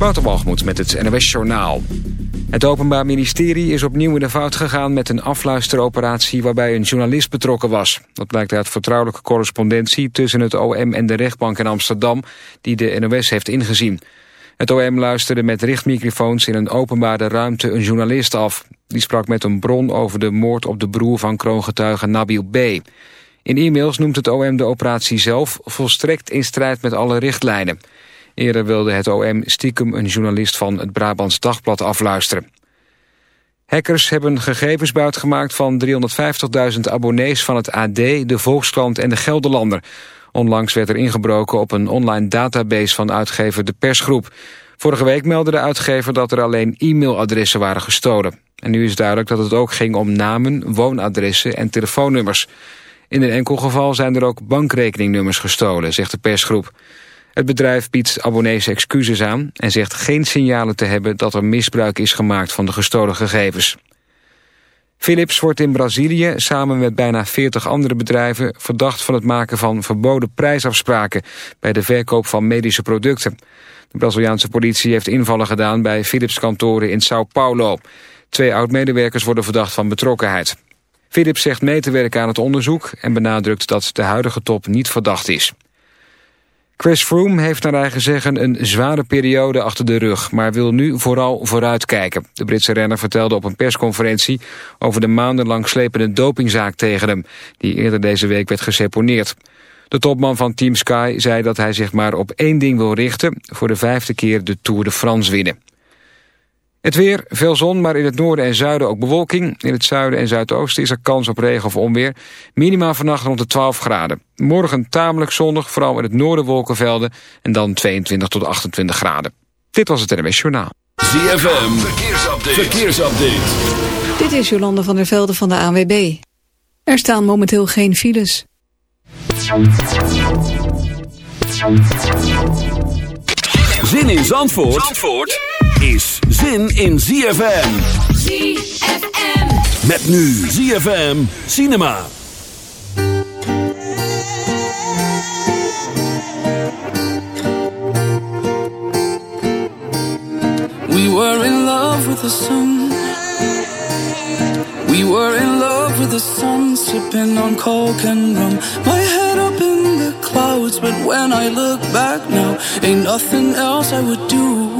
Waterbalgemoed met het NOS Journaal. Het Openbaar Ministerie is opnieuw in de fout gegaan met een afluisteroperatie waarbij een journalist betrokken was. Dat blijkt uit vertrouwelijke correspondentie tussen het OM en de rechtbank in Amsterdam die de NOS heeft ingezien. Het OM luisterde met richtmicrofoons in een openbare ruimte een journalist af. Die sprak met een bron over de moord op de broer van kroongetuige Nabil B. In e-mails noemt het OM de operatie zelf volstrekt in strijd met alle richtlijnen. Eerder wilde het OM stiekem een journalist van het Brabants Dagblad afluisteren. Hackers hebben gegevens buitgemaakt van 350.000 abonnees van het AD, de Volkskrant en de Gelderlander. Onlangs werd er ingebroken op een online database van uitgever De Persgroep. Vorige week meldde de uitgever dat er alleen e-mailadressen waren gestolen. En nu is duidelijk dat het ook ging om namen, woonadressen en telefoonnummers. In een enkel geval zijn er ook bankrekeningnummers gestolen, zegt de persgroep. Het bedrijf biedt abonnees excuses aan en zegt geen signalen te hebben dat er misbruik is gemaakt van de gestolen gegevens. Philips wordt in Brazilië samen met bijna 40 andere bedrijven verdacht van het maken van verboden prijsafspraken bij de verkoop van medische producten. De Braziliaanse politie heeft invallen gedaan bij Philips kantoren in Sao Paulo. Twee oud-medewerkers worden verdacht van betrokkenheid. Philips zegt mee te werken aan het onderzoek en benadrukt dat de huidige top niet verdacht is. Chris Froome heeft naar eigen zeggen een zware periode achter de rug... maar wil nu vooral vooruitkijken. De Britse renner vertelde op een persconferentie... over de maandenlang slepende dopingzaak tegen hem... die eerder deze week werd geseponeerd. De topman van Team Sky zei dat hij zich maar op één ding wil richten... voor de vijfde keer de Tour de France winnen. Het weer, veel zon, maar in het noorden en zuiden ook bewolking. In het zuiden en zuidoosten is er kans op regen of onweer. Minima vannacht rond de 12 graden. Morgen tamelijk zonnig, vooral in het noorden wolkenvelden. En dan 22 tot 28 graden. Dit was het NMS Journaal. ZFM, verkeersupdate. verkeersupdate. Dit is Jolande van der Velde van de ANWB. Er staan momenteel geen files. Zin in Zandvoort? Zandvoort? Is zin in ZFM. ZFM. Met nu ZFM Cinema. We were in love with the sun. We were in love with the sun, sipping on coke and rum. My head up in the clouds, but when I look back now, ain't nothing else I would do.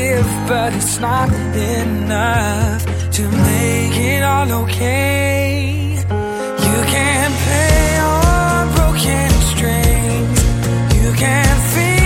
forgive, but it's not enough to make it all okay. You can't play on broken strings. You can't feel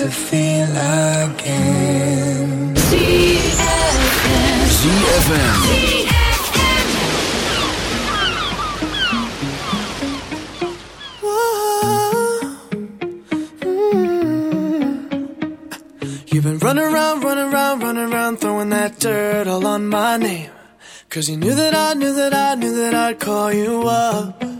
to feel again. ZFM. You've been running around, running around, running around, throwing that dirt all on my name. Cause you knew that I knew that I knew that I'd call you up.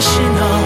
The ignition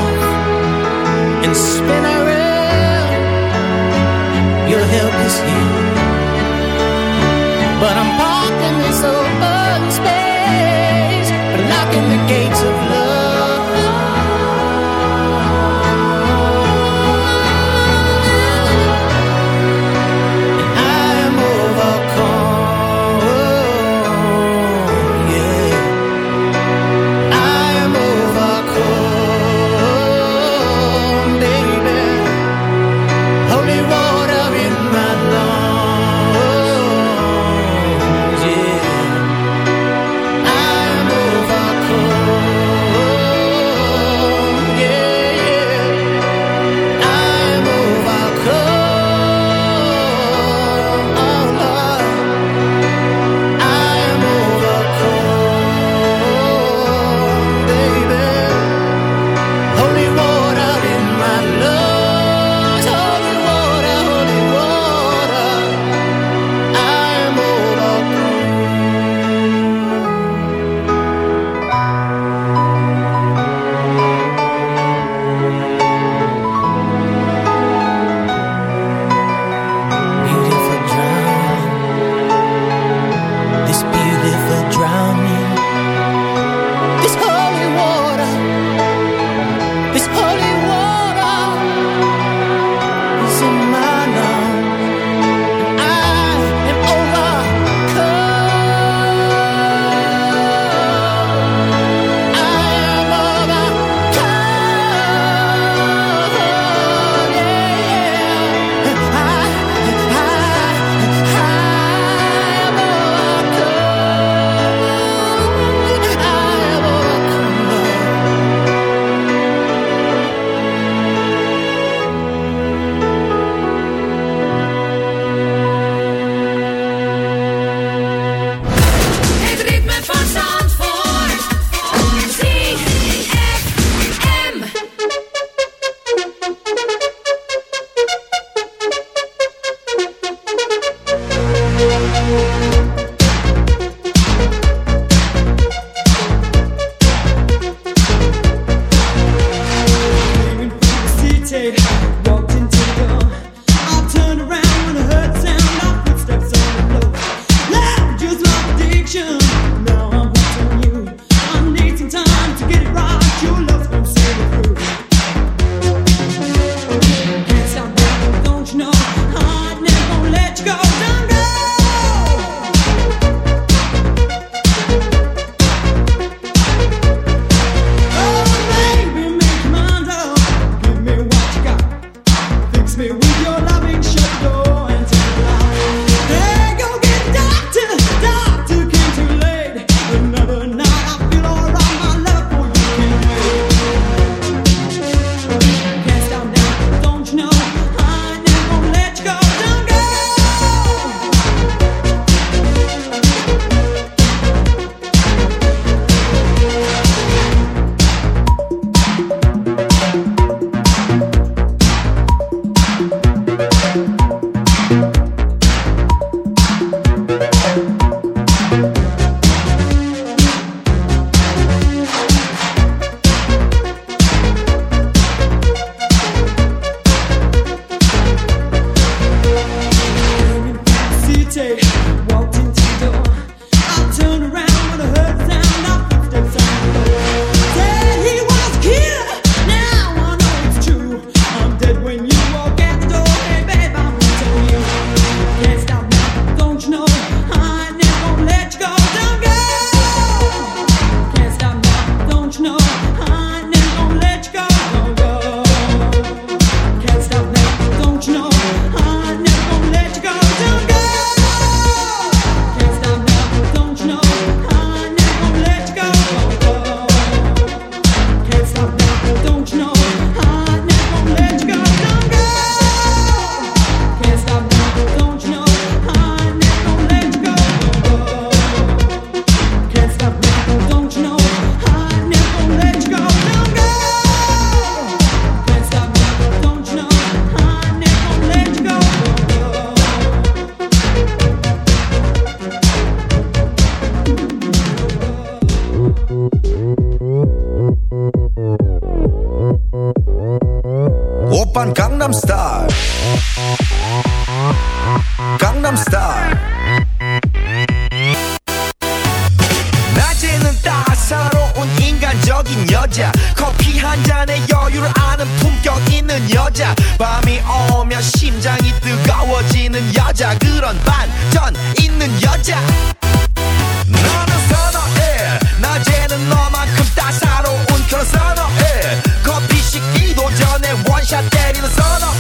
it's all I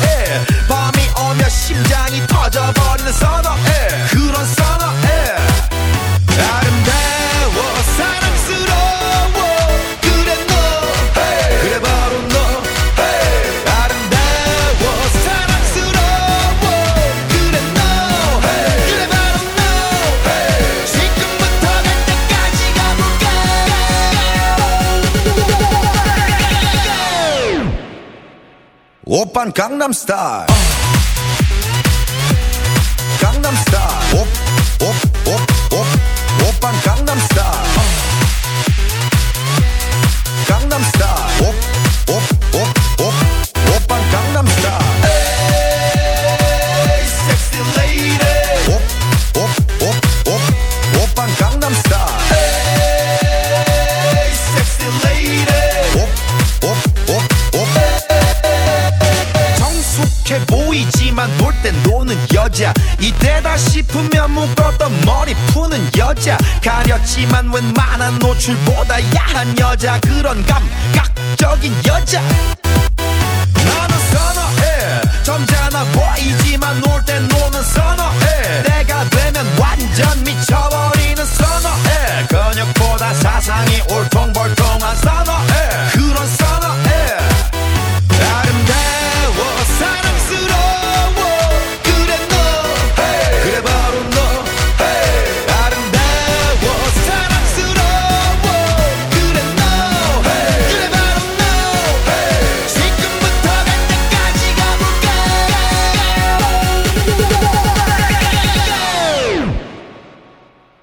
강남 스타일 진짜 그런 감각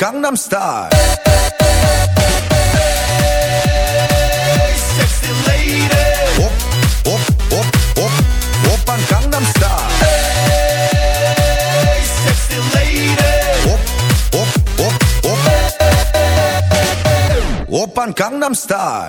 Gangnam Style. Hey, sexy lady. Op, op, op, op, op aan Gangnam Style. Hey, sexy lady. Op, op, op, op. Op aan Gangnam Style.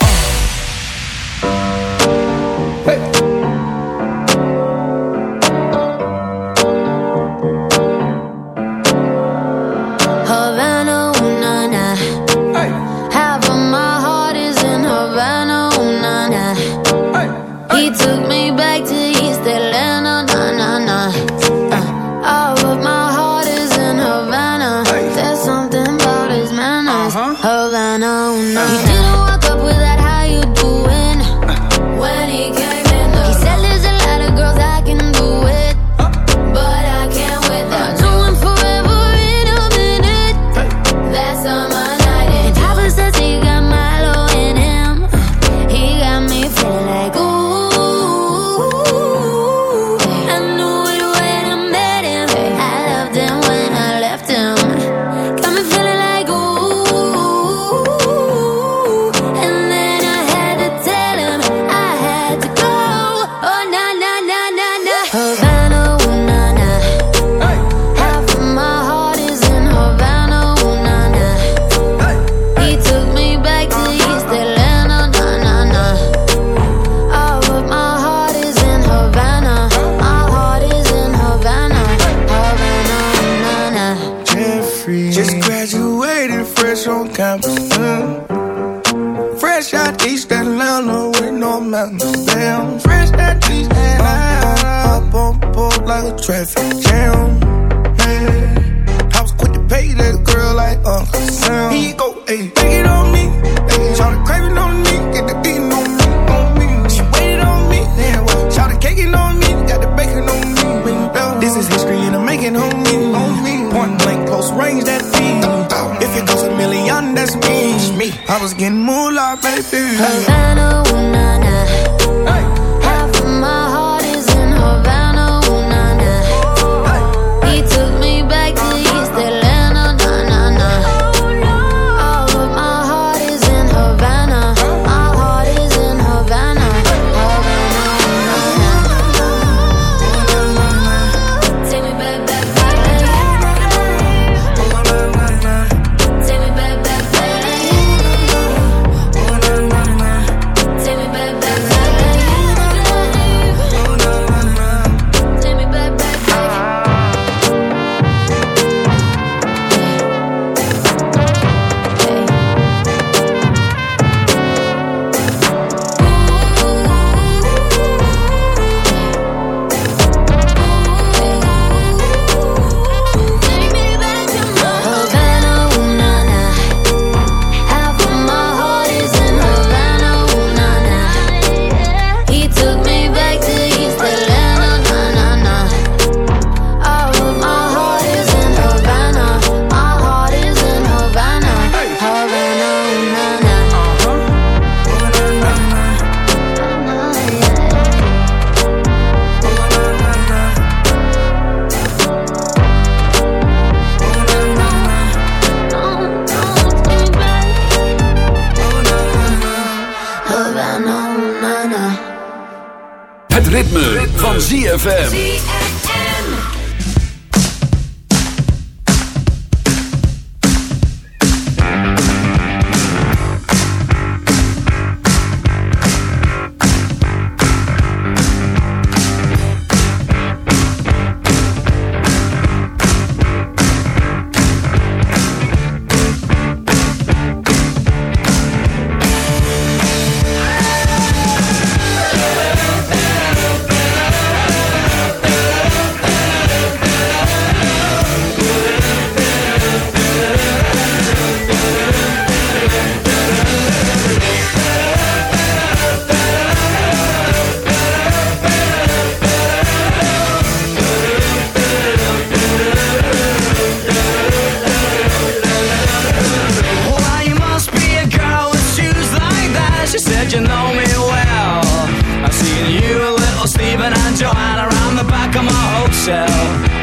Hotel.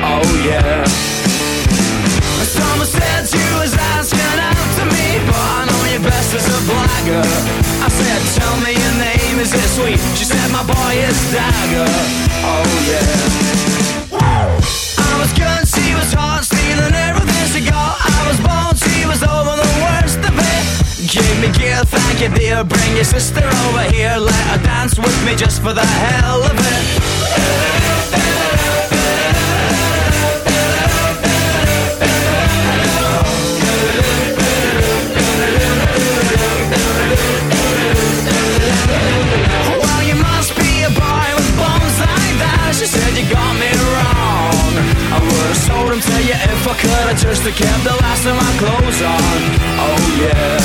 Oh yeah. Someone said you was asking out to me, but I know you best as a blagger. I said, tell me your name, is it sweet? She said my boy is Dagger. Oh yeah. I was good, she was hot, stealing everything she got. I was born, she was over the worst of it. Give me gear, thank you dear. Bring your sister over here, let her dance with me just for the hell of it. Sold him to you if I could. I just have kept the last of my clothes on. Oh yeah.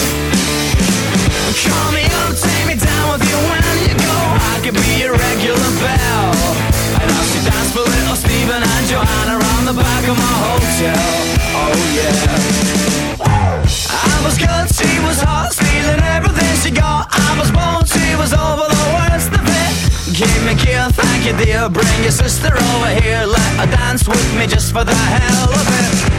Call me up, take me down with you when you go. I could be your regular bell. And I'll see dance for little Stephen and Joanna around the back of my hotel. Oh yeah. I was good, she was hot, stealing everything she got. I was born, she was over the worst. Give me gear, thank you dear. Bring your sister over here, let her dance with me just for the hell of it.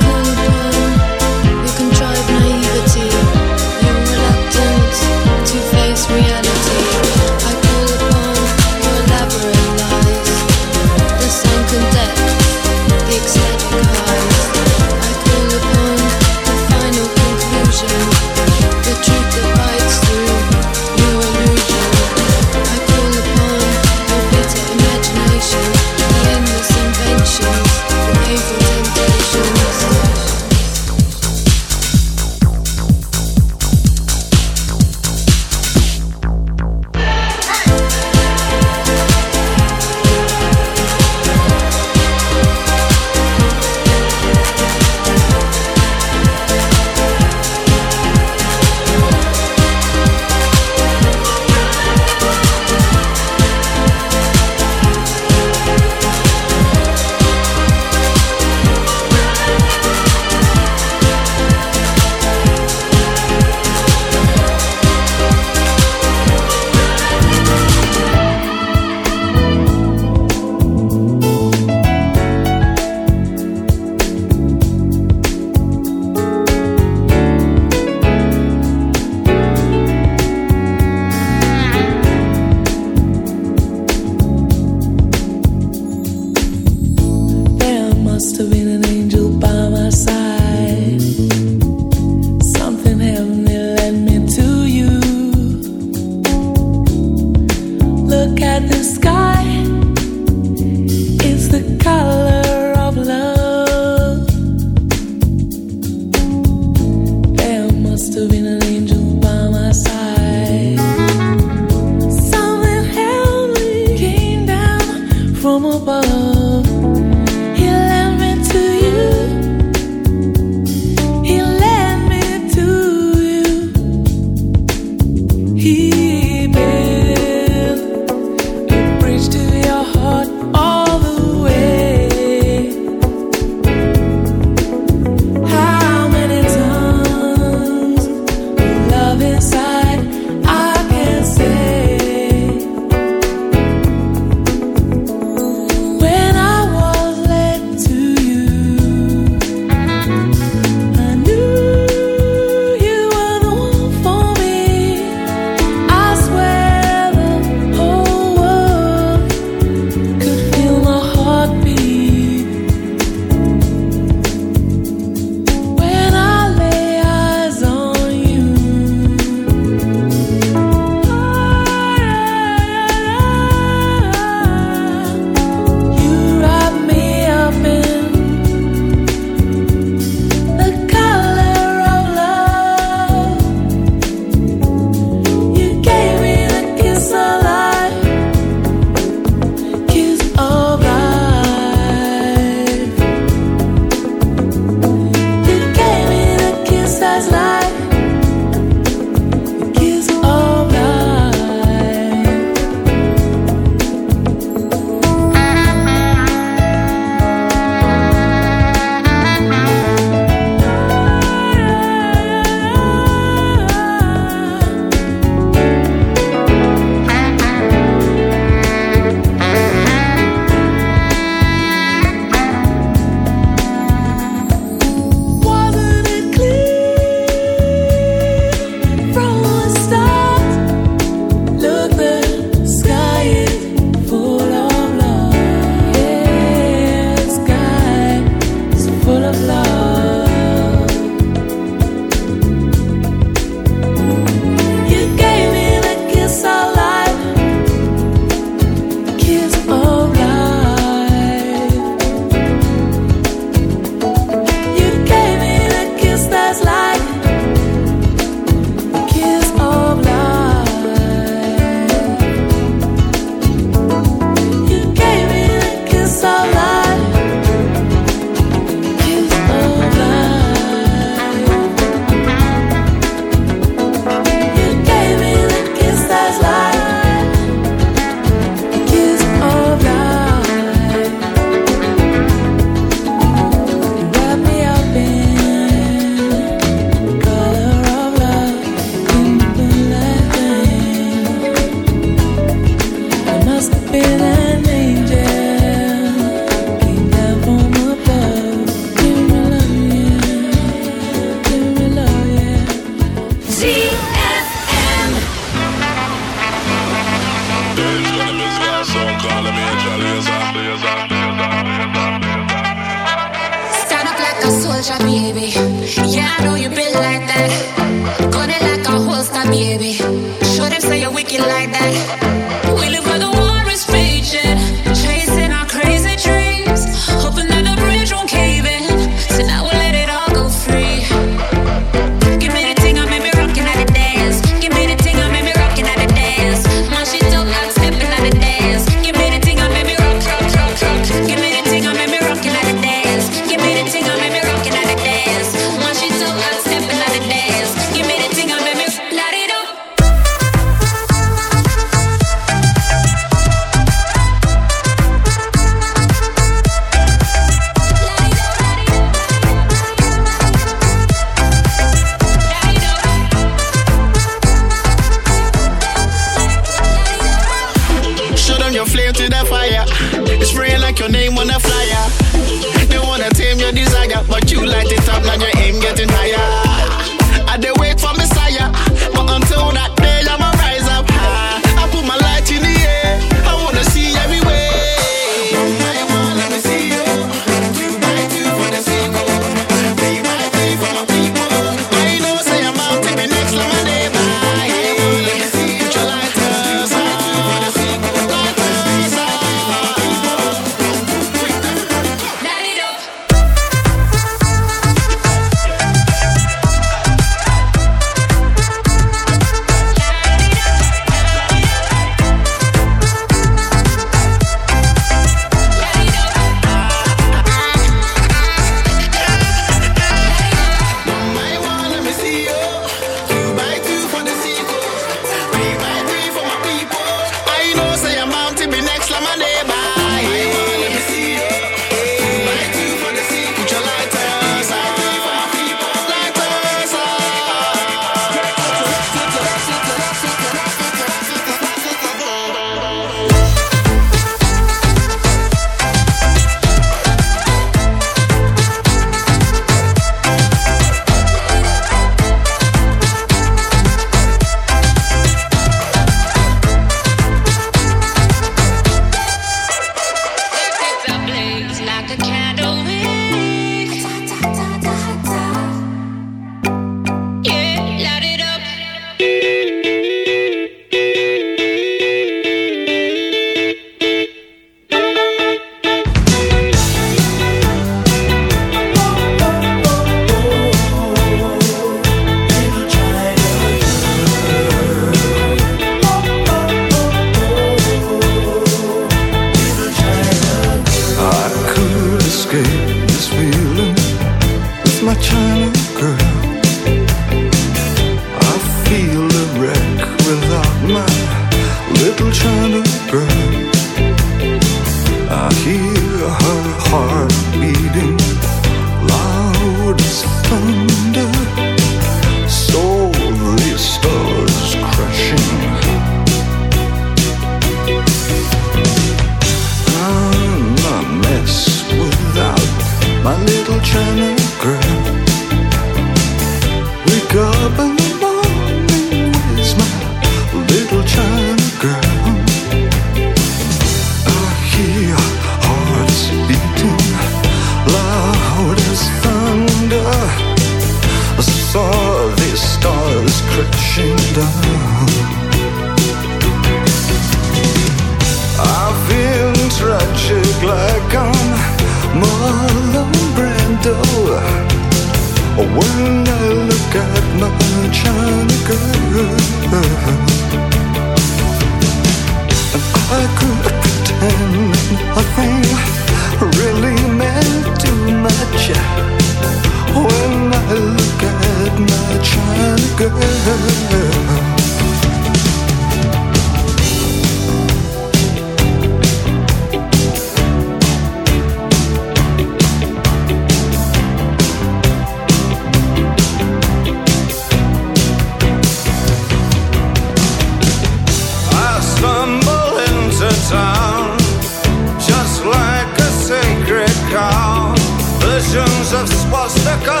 stuck up.